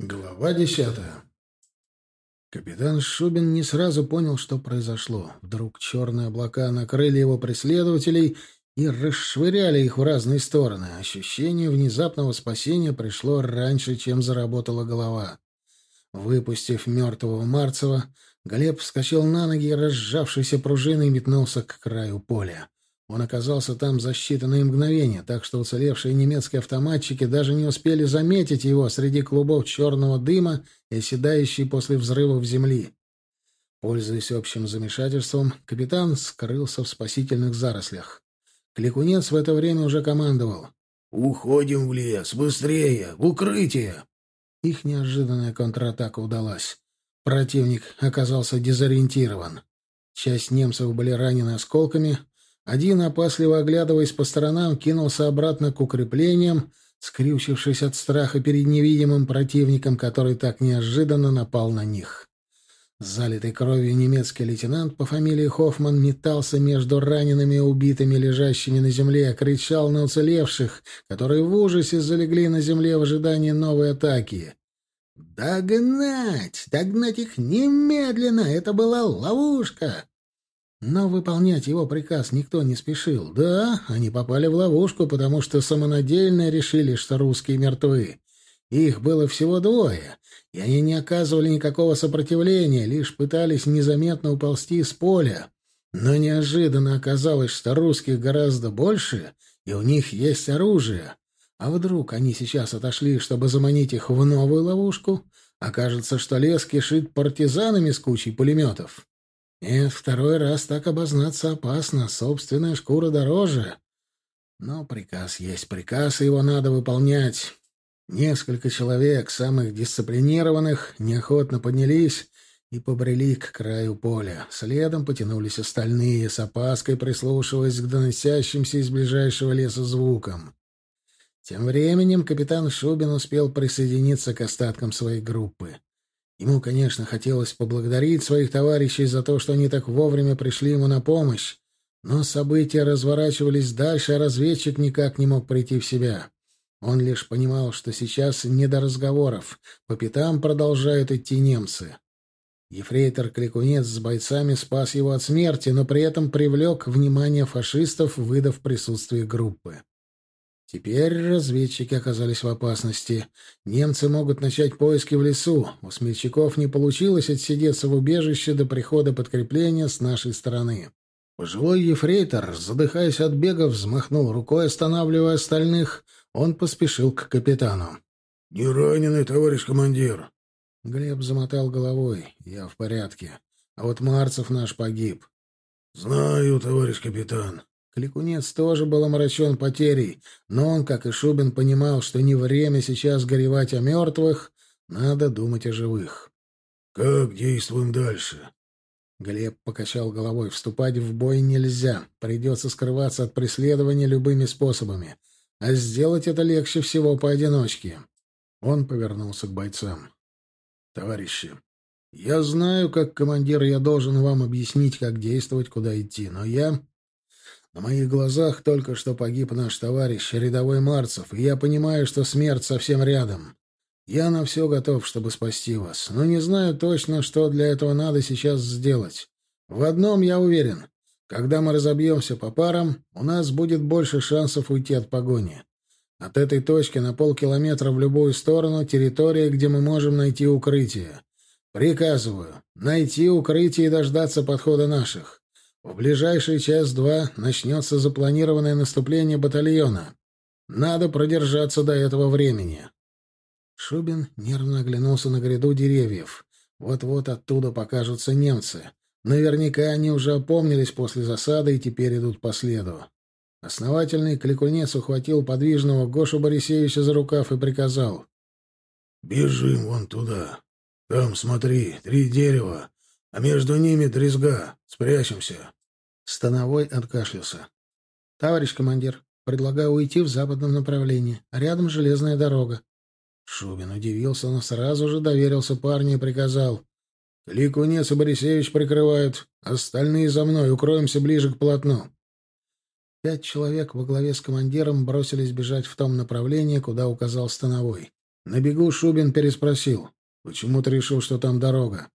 Глава десятая. Капитан Шубин не сразу понял, что произошло. Вдруг черные облака накрыли его преследователей и расшвыряли их в разные стороны. Ощущение внезапного спасения пришло раньше, чем заработала голова. Выпустив мертвого Марцева, Глеб вскочил на ноги разжавшейся пружиной, метнулся к краю поля. Он оказался там за считанные мгновения, так что уцелевшие немецкие автоматчики даже не успели заметить его среди клубов черного дыма и оседающей после взрывов земли. Пользуясь общим замешательством, капитан скрылся в спасительных зарослях. Кликунец в это время уже командовал. «Уходим в лес! Быстрее! В укрытие!» Их неожиданная контратака удалась. Противник оказался дезориентирован. Часть немцев были ранены осколками, один, опасливо оглядываясь по сторонам, кинулся обратно к укреплениям, скрючившись от страха перед невидимым противником, который так неожиданно напал на них. Залитый кровью немецкий лейтенант по фамилии Хоффман метался между ранеными и убитыми, лежащими на земле, кричал на уцелевших, которые в ужасе залегли на земле в ожидании новой атаки. «Догнать! Догнать их немедленно! Это была ловушка!» Но выполнять его приказ никто не спешил. Да, они попали в ловушку, потому что самонадеянно решили, что русские мертвы. Их было всего двое, и они не оказывали никакого сопротивления, лишь пытались незаметно уползти с поля. Но неожиданно оказалось, что русских гораздо больше, и у них есть оружие. А вдруг они сейчас отошли, чтобы заманить их в новую ловушку? Окажется, что лес кишит партизанами с кучей пулеметов. Нет, второй раз так обознаться опасно, собственная шкура дороже. Но приказ есть приказ, и его надо выполнять. Несколько человек, самых дисциплинированных, неохотно поднялись и побрели к краю поля. Следом потянулись остальные, с опаской прислушиваясь к доносящимся из ближайшего леса звукам. Тем временем капитан Шубин успел присоединиться к остаткам своей группы. Ему, конечно, хотелось поблагодарить своих товарищей за то, что они так вовремя пришли ему на помощь, но события разворачивались дальше, а разведчик никак не мог прийти в себя. Он лишь понимал, что сейчас не до разговоров, по пятам продолжают идти немцы. Ефрейтор Кликунец с бойцами спас его от смерти, но при этом привлек внимание фашистов, выдав присутствие группы. Теперь разведчики оказались в опасности. Немцы могут начать поиски в лесу. У смельчаков не получилось отсидеться в убежище до прихода подкрепления с нашей стороны. Пожилой ефрейтор, задыхаясь от бега, взмахнул рукой, останавливая остальных. Он поспешил к капитану. — Не раненый, товарищ командир. Глеб замотал головой. — Я в порядке. А вот Марцев наш погиб. — Знаю, товарищ капитан. Кликунец тоже был омрачен потерей, но он, как и Шубин, понимал, что не время сейчас горевать о мертвых, надо думать о живых. «Как действуем дальше?» Глеб покачал головой. «Вступать в бой нельзя. Придется скрываться от преследования любыми способами. А сделать это легче всего поодиночке». Он повернулся к бойцам. «Товарищи, я знаю, как командир, я должен вам объяснить, как действовать, куда идти, но я на моих глазах только что погиб наш товарищ, рядовой Марцев, и я понимаю, что смерть совсем рядом. Я на все готов, чтобы спасти вас, но не знаю точно, что для этого надо сейчас сделать. В одном я уверен. Когда мы разобьемся по парам, у нас будет больше шансов уйти от погони. От этой точки на полкилометра в любую сторону территория, где мы можем найти укрытие. Приказываю найти укрытие и дождаться подхода наших. В ближайший час-два начнется запланированное наступление батальона. Надо продержаться до этого времени. Шубин нервно оглянулся на гряду деревьев. Вот-вот оттуда покажутся немцы. Наверняка они уже опомнились после засады и теперь идут по следу. Основательный кликунец ухватил подвижного Гошу Борисевича за рукав и приказал. «Бежим вон туда. Там, смотри, три дерева, а между ними дрезга. Спрячемся. Становой откашлялся. — Товарищ командир, предлагаю уйти в западном направлении. Рядом железная дорога. Шубин удивился, но сразу же доверился парню и приказал. — Ликунец и Борисевич прикрывают. Остальные за мной. Укроемся ближе к полотну. Пять человек во главе с командиром бросились бежать в том направлении, куда указал Становой. На бегу Шубин переспросил. «Почему ты решил, что там дорога?»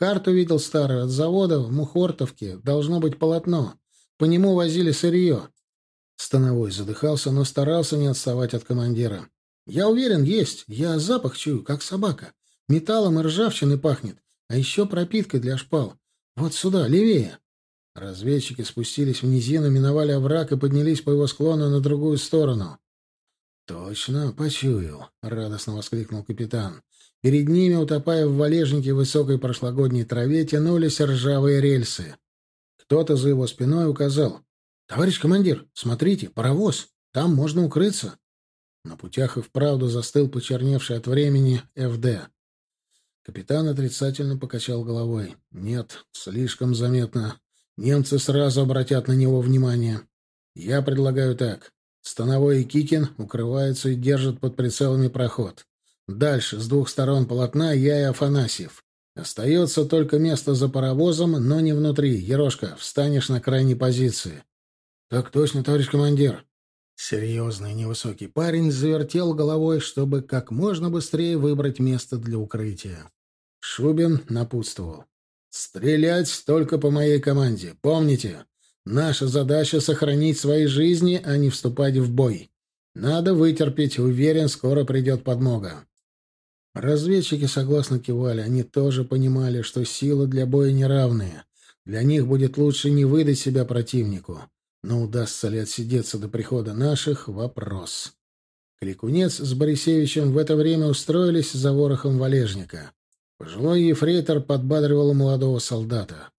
«Карту видел старую. От завода в Мухортовке должно быть полотно. По нему возили сырье». Становой задыхался, но старался не отставать от командира. «Я уверен, есть. Я запах чую, как собака. Металлом и ржавчиной пахнет. А еще пропиткой для шпал. Вот сюда, левее». Разведчики спустились в низину, миновали овраг и поднялись по его склону на другую сторону. «Точно, почуял!» — радостно воскликнул капитан. Перед ними, утопая в валежнике высокой прошлогодней траве, тянулись ржавые рельсы. Кто-то за его спиной указал. «Товарищ командир, смотрите, паровоз! Там можно укрыться!» На путях и вправду застыл почерневший от времени ФД. Капитан отрицательно покачал головой. «Нет, слишком заметно. Немцы сразу обратят на него внимание. Я предлагаю так. Становой и Кикин укрываются и держат под прицелами проход. Дальше, с двух сторон полотна, я и Афанасьев. Остается только место за паровозом, но не внутри. Ерошка, встанешь на крайней позиции. Так точно, товарищ командир. Серьезный невысокий парень завертел головой, чтобы как можно быстрее выбрать место для укрытия. Шубин напутствовал. «Стрелять только по моей команде. Помните, Наша задача — сохранить свои жизни, а не вступать в бой. Надо вытерпеть, уверен, скоро придет подмога. Разведчики согласно кивали. Они тоже понимали, что силы для боя неравные. Для них будет лучше не выдать себя противнику. Но удастся ли отсидеться до прихода наших — вопрос. Кликунец с Борисевичем в это время устроились за ворохом валежника. Пожилой ефрейтор подбадривал молодого солдата.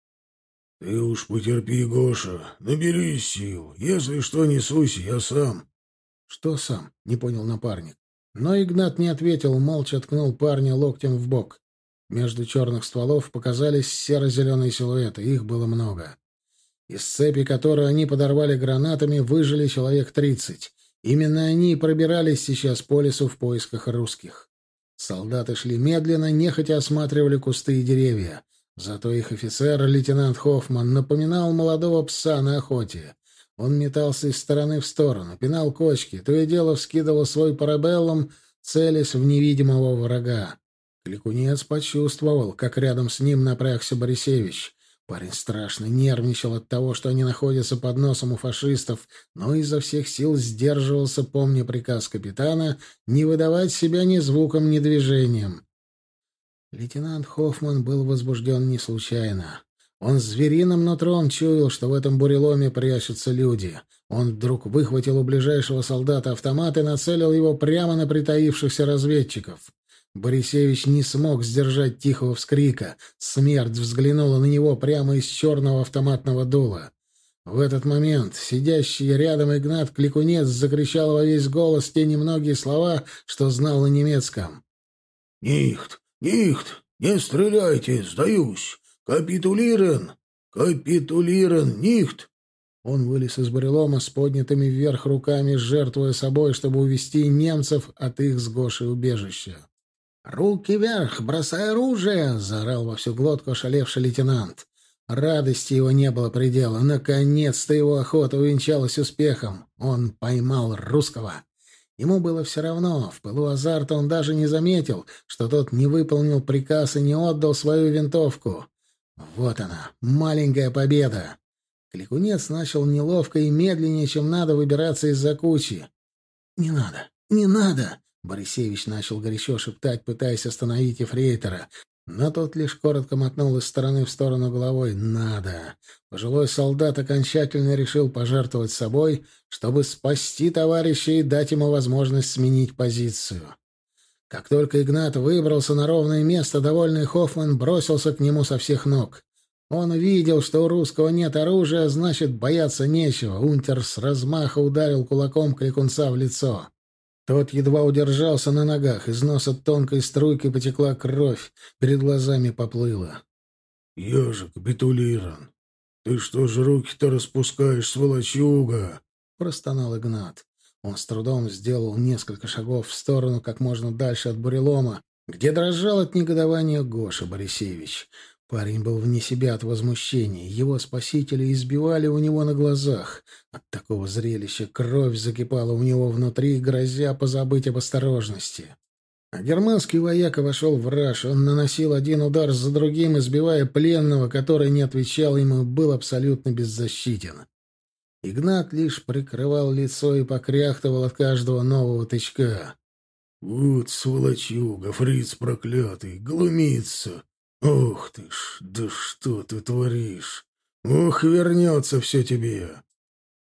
«Ты уж потерпи, Гоша, наберись сил. Если что, несусь, я сам». «Что сам?» — не понял напарник. Но Игнат не ответил, молча ткнул парня локтем в бок. Между черных стволов показались серо-зеленые силуэты, их было много. Из цепи, которую они подорвали гранатами, выжили человек тридцать. Именно они пробирались сейчас по лесу в поисках русских. Солдаты шли медленно, нехотя осматривали кусты и деревья. Зато их офицер, лейтенант Хоффман, напоминал молодого пса на охоте. Он метался из стороны в сторону, пинал кочки, то и дело вскидывал свой парабеллум, целясь в невидимого врага. Кликунец почувствовал, как рядом с ним напрягся Борисевич. Парень страшно нервничал от того, что они находятся под носом у фашистов, но изо всех сил сдерживался, помня приказ капитана, не выдавать себя ни звуком, ни движением. Лейтенант Хоффман был возбужден не случайно. Он звериным нутром чуял, что в этом буреломе прячутся люди. Он вдруг выхватил у ближайшего солдата автомат и нацелил его прямо на притаившихся разведчиков. Борисевич не смог сдержать тихого вскрика. Смерть взглянула на него прямо из черного автоматного дула. В этот момент сидящий рядом Игнат Кликунец закричал во весь голос те немногие слова, что знал на немецком. «Нихт! «Нихт! Не стреляйте! Сдаюсь! Капитулирен! Капитулирен! Нихт!» Он вылез из барелома с поднятыми вверх руками, жертвуя собой, чтобы увести немцев от их с Гошей убежища. «Руки вверх! Бросай оружие!» — заорал во всю глотку ошалевший лейтенант. Радости его не было предела. Наконец-то его охота увенчалась успехом. Он поймал русского. Ему было все равно, в пылу азарта он даже не заметил, что тот не выполнил приказ и не отдал свою винтовку. Вот она, маленькая победа. Кликунец начал неловко и медленнее, чем надо, выбираться из-за кучи. «Не надо, не надо!» Борисевич начал горячо шептать, пытаясь остановить Ефрейтора. Но тот лишь коротко мотнул из стороны в сторону головой. «Надо!» Пожилой солдат окончательно решил пожертвовать собой, чтобы спасти товарища и дать ему возможность сменить позицию. Как только Игнат выбрался на ровное место, довольный Хоффман бросился к нему со всех ног. Он видел, что у русского нет оружия, значит, бояться нечего. Унтер с размаха ударил кулаком крикунца в лицо. Тот едва удержался на ногах, из носа тонкой струйкой потекла кровь, перед глазами поплыла. — Ежик, Бетулиран, ты что же руки-то распускаешь, сволочуга? — простонал Игнат. Он с трудом сделал несколько шагов в сторону, как можно дальше от бурелома, где дрожал от негодования Гоша Борисевич. Парень был вне себя от возмущения. Его спасители избивали у него на глазах. От такого зрелища кровь закипала у него внутри, грозя позабыть об осторожности. А германский вояка вошел в раж. Он наносил один удар за другим, избивая пленного, который не отвечал ему, был абсолютно беззащитен. Игнат лишь прикрывал лицо и покряхтывал от каждого нового тычка. «Вот сволочуга, фриц проклятый, глумится! Ох ты ж, да что ты творишь! Ох, вернется все тебе!»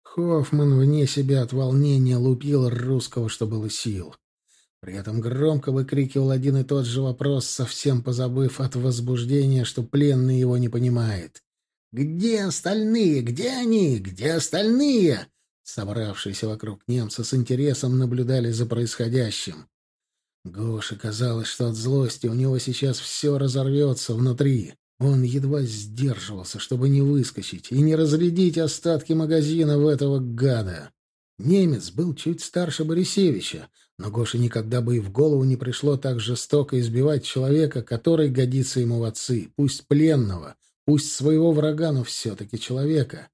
Хоффман вне себя от волнения лупил русского, что было сил. При этом громко выкрикивал один и тот же вопрос, совсем позабыв от возбуждения, что пленный его не понимает. «Где остальные? Где они? Где остальные?» Собравшиеся вокруг немца с интересом наблюдали за происходящим. Гоше казалось, что от злости у него сейчас все разорвется внутри. Он едва сдерживался, чтобы не выскочить и не разрядить остатки магазина в этого гада. Немец был чуть старше Борисевича, но Гоше никогда бы и в голову не пришло так жестоко избивать человека, который годится ему в отцы, пусть пленного, пусть своего врага, но все-таки человека.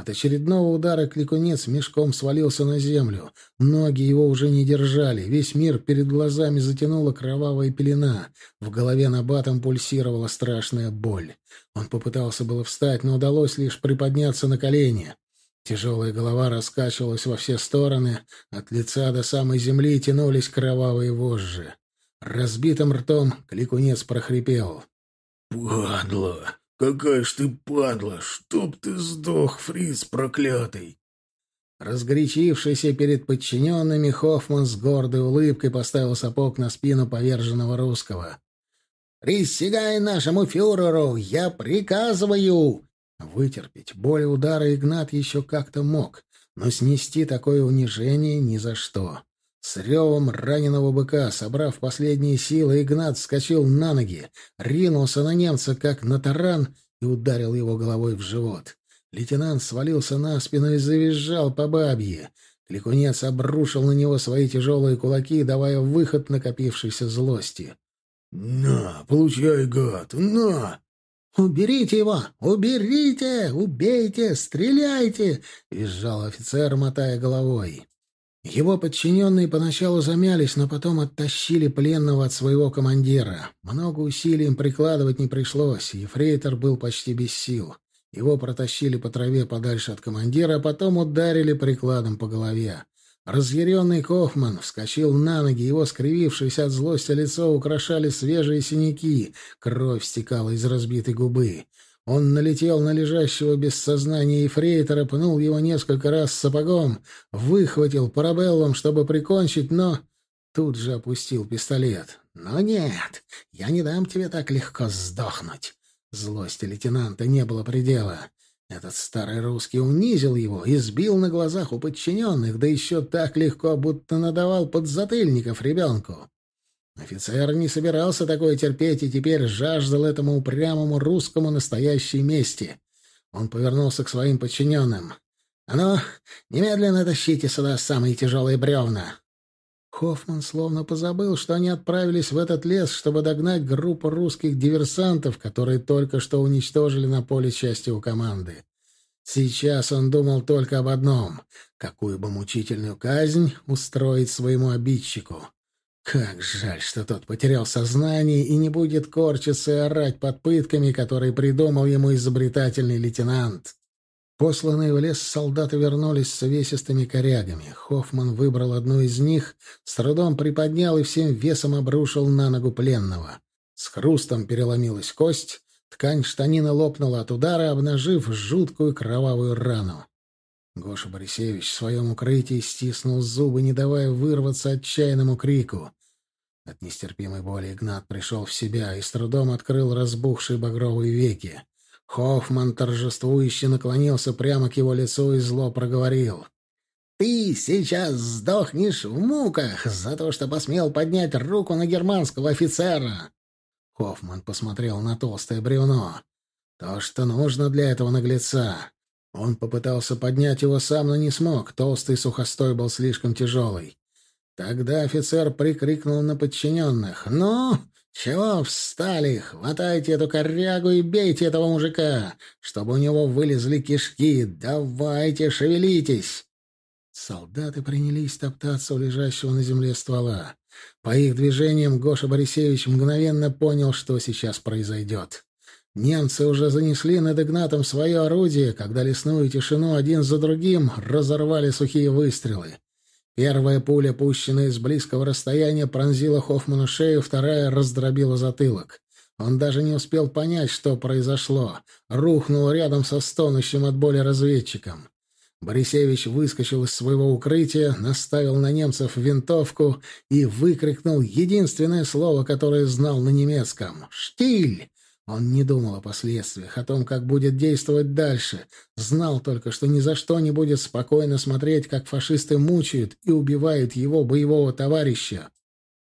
От очередного удара кликунец мешком свалился на землю. Ноги его уже не держали. Весь мир перед глазами затянула кровавая пелена. В голове набатом пульсировала страшная боль. Он попытался было встать, но удалось лишь приподняться на колени. Тяжелая голова раскачивалась во все стороны. От лица до самой земли тянулись кровавые вожжи. Разбитым ртом кликунец прохрипел. «Падла! Какая ж ты падла! Чтоб ты сдох, фриц проклятый!» Разгорячившийся перед подчиненными, Хоффман с гордой улыбкой поставил сапог на спину поверженного русского. «Присягай нашему фюреру! Я приказываю!» Вытерпеть боль удара Игнат еще как-то мог, но снести такое унижение ни за что. С ревом раненого быка, собрав последние силы, Игнат вскочил на ноги, ринулся на немца, как на таран, и ударил его головой в живот. Лейтенант свалился на спину и завизжал по бабье. Кликунец обрушил на него свои тяжелые кулаки, давая выход накопившейся злости. «На, получай, гад, на!» «Уберите его! Уберите! Убейте! Стреляйте!» — визжал офицер, мотая головой. Его подчиненные поначалу замялись, но потом оттащили пленного от своего командира. Много усилий им прикладывать не пришлось, ефрейтор был почти без сил. Его протащили по траве подальше от командира, а потом ударили прикладом по голове. Разъяренный Кофман вскочил на ноги, его скривившееся от злости лицо украшали свежие синяки, кровь стекала из разбитой губы. Он налетел на лежащего без сознания эфрейтора, пнул его несколько раз сапогом, выхватил парабеллум, чтобы прикончить, но тут же опустил пистолет. «Но нет, я не дам тебе так легко сдохнуть». Злости лейтенанта не было предела. Этот старый русский унизил его, избил на глазах у подчиненных, да еще так легко, будто надавал подзатыльников ребенку. Офицер не собирался такое терпеть и теперь жаждал этому упрямому русскому настоящей мести. Он повернулся к своим подчиненным. «А ну, немедленно тащите сюда самые тяжелые бревна!» Хоффман словно позабыл, что они отправились в этот лес, чтобы догнать группу русских диверсантов, которые только что уничтожили на поле часть его команды. Сейчас он думал только об одном — какую бы мучительную казнь устроить своему обидчику. Как жаль, что тот потерял сознание и не будет корчиться и орать под пытками, которые придумал ему изобретательный лейтенант. Посланные в лес солдаты вернулись с весистыми корягами. Хоффман выбрал одну из них, с трудом приподнял и всем весом обрушил на ногу пленного. С хрустом переломилась кость, ткань штанины лопнула от удара, обнажив жуткую кровавую рану. Гоша Борисевич в своем укрытии стиснул зубы, не давая вырваться отчаянному крику. От нестерпимой боли Игнат пришел в себя и с трудом открыл разбухшие багровые веки. Хоффман торжествующе наклонился прямо к его лицу и зло проговорил. «Ты сейчас сдохнешь в муках за то, что посмел поднять руку на германского офицера!» Хоффман посмотрел на толстое бревно. «То, что нужно для этого наглеца. Он попытался поднять его сам, но не смог. Толстый сухостой был слишком тяжелый. Тогда офицер прикрикнул на подчиненных. «Ну, «Чего встали? Хватайте эту корягу и бейте этого мужика, чтобы у него вылезли кишки. Давайте, шевелитесь!» Солдаты принялись топтаться у лежащего на земле ствола. По их движениям Гоша Борисевич мгновенно понял, что сейчас произойдет. Немцы уже занесли над Игнатом свое орудие, когда лесную тишину один за другим разорвали сухие выстрелы. Первая пуля, пущенная с близкого расстояния, пронзила Хоффману шею, вторая раздробила затылок. Он даже не успел понять, что произошло. Рухнул рядом со стонущим от боли разведчиком. Борисевич выскочил из своего укрытия, наставил на немцев винтовку и выкрикнул единственное слово, которое знал на немецком — «Штиль!». Он не думал о последствиях, о том, как будет действовать дальше. Знал только, что ни за что не будет спокойно смотреть, как фашисты мучают и убивают его боевого товарища.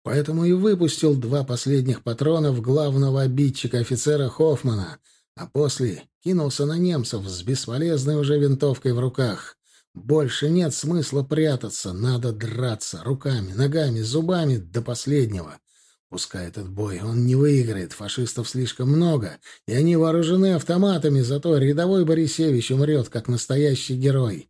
Поэтому и выпустил два последних патрона в главного обидчика офицера Хоффмана, а после кинулся на немцев с бесполезной уже винтовкой в руках. Больше нет смысла прятаться, надо драться руками, ногами, зубами до последнего. Пускай этот бой он не выиграет, фашистов слишком много, и они вооружены автоматами, зато рядовой Борисевич умрет, как настоящий герой.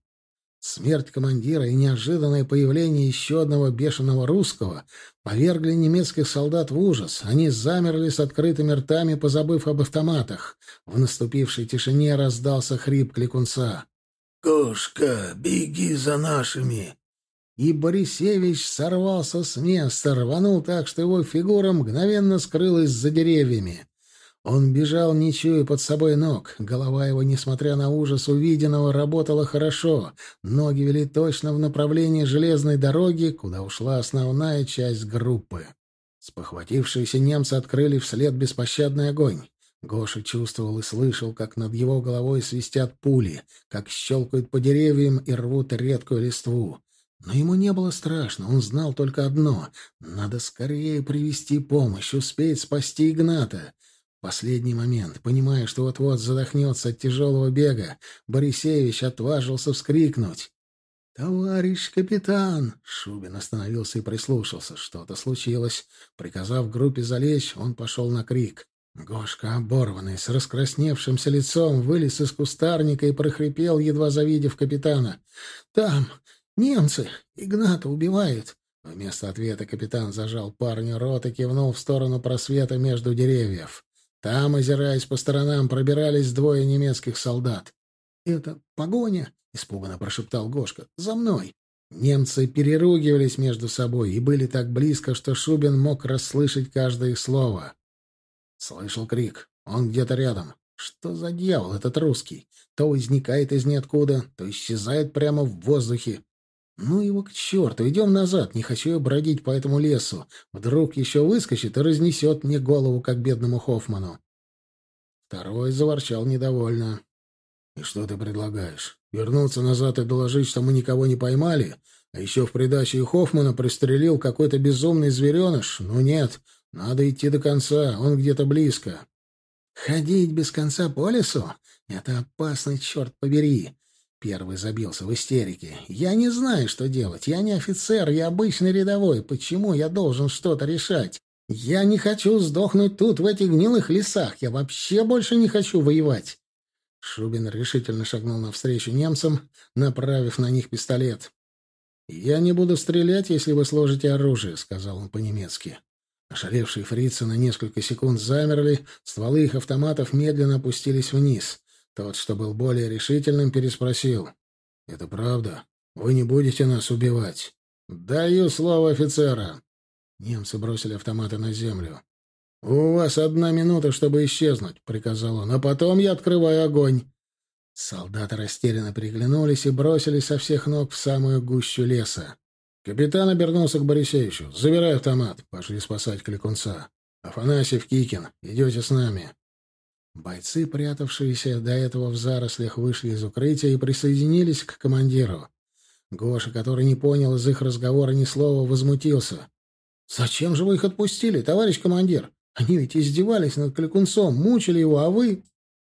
Смерть командира и неожиданное появление еще одного бешеного русского повергли немецких солдат в ужас. Они замерли с открытыми ртами, позабыв об автоматах. В наступившей тишине раздался хрип кликунца. «Кошка, беги за нашими!» И Борисевич сорвался с места, рванул так, что его фигура мгновенно скрылась за деревьями. Он бежал, не чуя под собой ног. Голова его, несмотря на ужас увиденного, работала хорошо. Ноги вели точно в направлении железной дороги, куда ушла основная часть группы. Спохватившиеся немцы открыли вслед беспощадный огонь. Гоша чувствовал и слышал, как над его головой свистят пули, как щелкают по деревьям и рвут редкую листву. Но ему не было страшно, он знал только одно — надо скорее привести помощь, успеть спасти Игната. Последний момент, понимая, что вот-вот задохнется от тяжелого бега, Борисевич отважился вскрикнуть. «Товарищ капитан!» — Шубин остановился и прислушался. Что-то случилось. Приказав группе залечь, он пошел на крик. Гошка, оборванный, с раскрасневшимся лицом, вылез из кустарника и прохрипел, едва завидев капитана. «Там! «Немцы! Игната убивают!» Вместо ответа капитан зажал парню рот и кивнул в сторону просвета между деревьев. Там, озираясь по сторонам, пробирались двое немецких солдат. «Это погоня!» — испуганно прошептал Гошка. «За мной!» Немцы переругивались между собой и были так близко, что Шубин мог расслышать каждое их слово. Слышал крик. Он где-то рядом. Что за дьявол этот русский? То возникает из ниоткуда, то исчезает прямо в воздухе. «Ну его к черту! Идем назад! Не хочу я бродить по этому лесу! Вдруг еще выскочит и разнесет мне голову, как бедному Хоффману!» Второй заворчал недовольно. «И что ты предлагаешь? Вернуться назад и доложить, что мы никого не поймали? А еще в придаче и Хоффмана пристрелил какой-то безумный звереныш? Ну нет, надо идти до конца, он где-то близко». «Ходить без конца по лесу? Это опасно, черт побери!» Первый забился в истерике. «Я не знаю, что делать. Я не офицер, я обычный рядовой. Почему я должен что-то решать? Я не хочу сдохнуть тут, в этих гнилых лесах. Я вообще больше не хочу воевать». Шубин решительно шагнул навстречу немцам, направив на них пистолет. «Я не буду стрелять, если вы сложите оружие», — сказал он по-немецки. Ошалевшие фрицы на несколько секунд замерли, стволы их автоматов медленно опустились вниз. Тот, что был более решительным, переспросил. «Это правда? Вы не будете нас убивать?» «Даю слово офицера!» Немцы бросили автоматы на землю. «У вас одна минута, чтобы исчезнуть», — приказал он, — «а потом я открываю огонь». Солдаты растерянно приглянулись и бросились со всех ног в самую гущу леса. Капитан обернулся к Борисевичу. «Забирай автомат. Пошли спасать Кликунца. Афанасьев, Кикин, идете с нами». Бойцы, прятавшиеся до этого в зарослях, вышли из укрытия и присоединились к командиру. Гоша, который не понял из их разговора ни слова, возмутился. «Зачем же вы их отпустили, товарищ командир? Они ведь издевались над Кликунцом, мучили его, а вы...»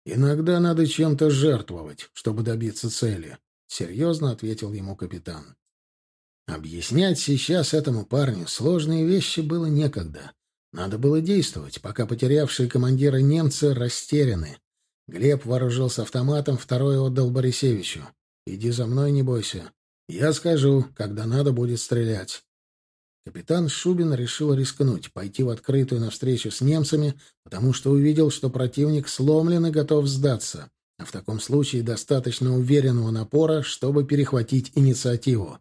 «Иногда надо чем-то жертвовать, чтобы добиться цели», — серьезно ответил ему капитан. Объяснять сейчас этому парню сложные вещи было некогда. Надо было действовать, пока потерявшие командира немцы растеряны. Глеб вооружился автоматом, второй отдал Борисевичу. «Иди за мной, не бойся. Я скажу, когда надо будет стрелять». Капитан Шубин решил рискнуть, пойти в открытую навстречу с немцами, потому что увидел, что противник сломлен и готов сдаться, а в таком случае достаточно уверенного напора, чтобы перехватить инициативу.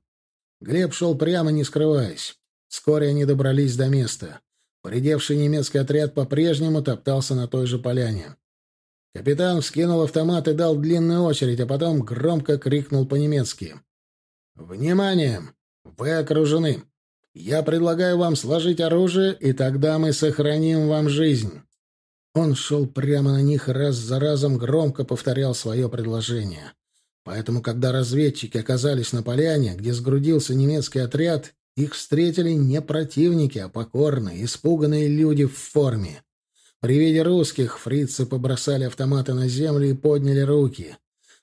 Глеб шел прямо, не скрываясь. Вскоре они добрались до места. Поредевший немецкий отряд по-прежнему топтался на той же поляне. Капитан вскинул автомат и дал длинную очередь, а потом громко крикнул по-немецки. «Внимание! Вы окружены! Я предлагаю вам сложить оружие, и тогда мы сохраним вам жизнь». Он шел прямо на них раз за разом, громко повторял свое предложение. Поэтому, когда разведчики оказались на поляне, где сгрудился немецкий отряд, их встретили не противники, а покорные, испуганные люди в форме. При виде русских фрицы побросали автоматы на землю и подняли руки.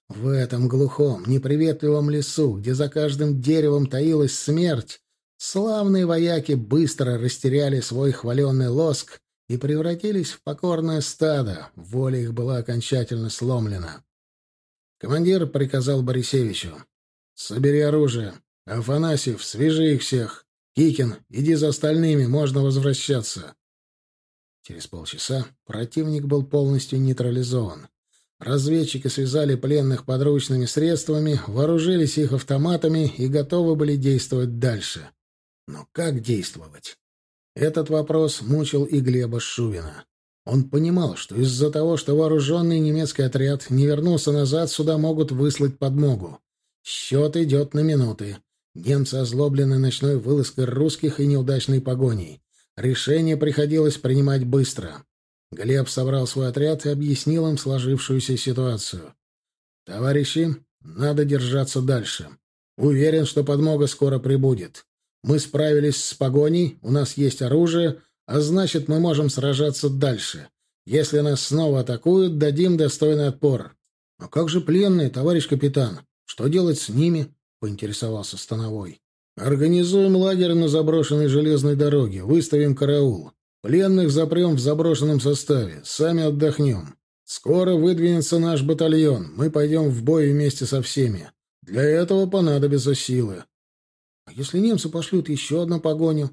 В этом глухом, неприветливом лесу, где за каждым деревом таилась смерть, славные вояки быстро растеряли свой хваленный лоск и превратились в покорное стадо, воля их была окончательно сломлена. Командир приказал Борисевичу. «Собери оружие. Афанасьев, свяжи их всех. Кикин, иди за остальными, можно возвращаться». Через полчаса противник был полностью нейтрализован. Разведчики связали пленных подручными средствами, вооружились их автоматами и готовы были действовать дальше. Но как действовать? Этот вопрос мучил и Глеба Шувина. Он понимал, что из-за того, что вооруженный немецкий отряд не вернулся назад, сюда могут выслать подмогу. Счет идет на минуты. Немцы озлоблены ночной вылазкой русских и неудачной погоней. Решение приходилось принимать быстро. Глеб собрал свой отряд и объяснил им сложившуюся ситуацию. «Товарищи, надо держаться дальше. Уверен, что подмога скоро прибудет. Мы справились с погоней, у нас есть оружие, а значит, мы можем сражаться дальше. Если нас снова атакуют, дадим достойный отпор. — А как же пленные, товарищ капитан? Что делать с ними? — поинтересовался Становой. — Организуем лагерь на заброшенной железной дороге, выставим караул. Пленных запрем в заброшенном составе, сами отдохнем. Скоро выдвинется наш батальон, мы пойдем в бой вместе со всеми. Для этого понадобятся силы. — А если немцы пошлют еще одну погоню?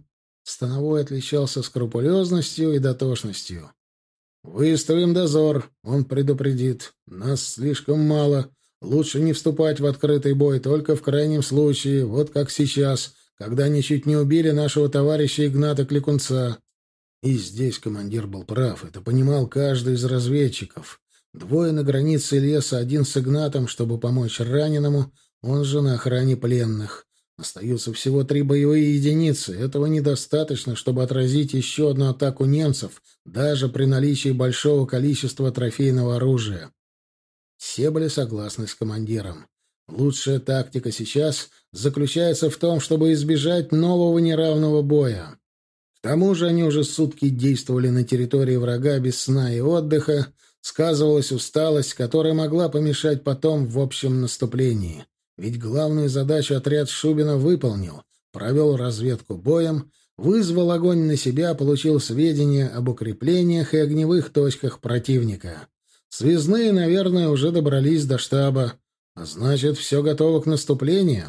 Становой отличался скрупулезностью и дотошностью. «Выставим дозор», — он предупредит. «Нас слишком мало. Лучше не вступать в открытый бой, только в крайнем случае, вот как сейчас, когда они чуть не убили нашего товарища Игната Кликунца». И здесь командир был прав, это понимал каждый из разведчиков. Двое на границе леса, один с Игнатом, чтобы помочь раненому, он же на охране пленных. Остаются всего три боевые единицы. Этого недостаточно, чтобы отразить еще одну атаку немцев, даже при наличии большого количества трофейного оружия. Все были согласны с командиром. Лучшая тактика сейчас заключается в том, чтобы избежать нового неравного боя. К тому же они уже сутки действовали на территории врага без сна и отдыха, сказывалась усталость, которая могла помешать потом в общем наступлении. Ведь главную задачу отряд Шубина выполнил, провел разведку боем, вызвал огонь на себя, получил сведения об укреплениях и огневых точках противника. Связные, наверное, уже добрались до штаба, а значит, все готово к наступлению.